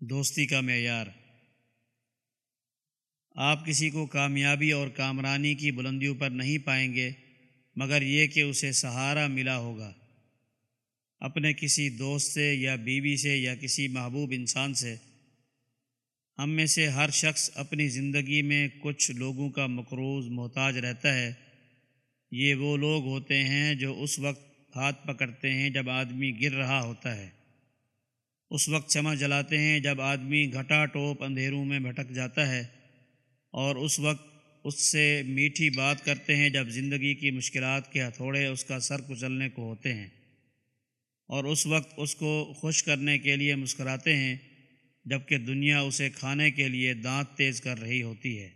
دوستی کا معیار۔ آپ کسی کو کامیابی اور کامرانی کی بلندیوں پر نہیں پائیں گے، مگر یہ کہ اسے سہارا ملا ہوگا۔ اپنے کسی دوست سے یا بیوی سے یا کسی محبوب انسان سے۔ ہم میں سے ہر شخص اپنی زندگی میں کچھ لوگوں کا مقروض محتاج رہتا ہے۔ یہ وہ لوگ ہوتے ہیں جو اس وقت ہاتھ پکڑتے ہیں جب آدمی گر رہا ہوتا ہے۔ اس وقت چمہ جلاتے ہیں جب آدمی گھٹا ٹوپ اندھیروں میں بھٹک جاتا ہے اور اس وقت اس سے میٹھی بات کرتے ہیں جب زندگی کی مشکلات کے ہتھوڑے اس کا سر کچلنے کو ہوتے ہیں اور اس وقت اس کو خوش کرنے کے لیے مسکراتے ہیں جبکہ دنیا اسے کھانے کے لیے دانت تیز کر رہی ہوتی ہے۔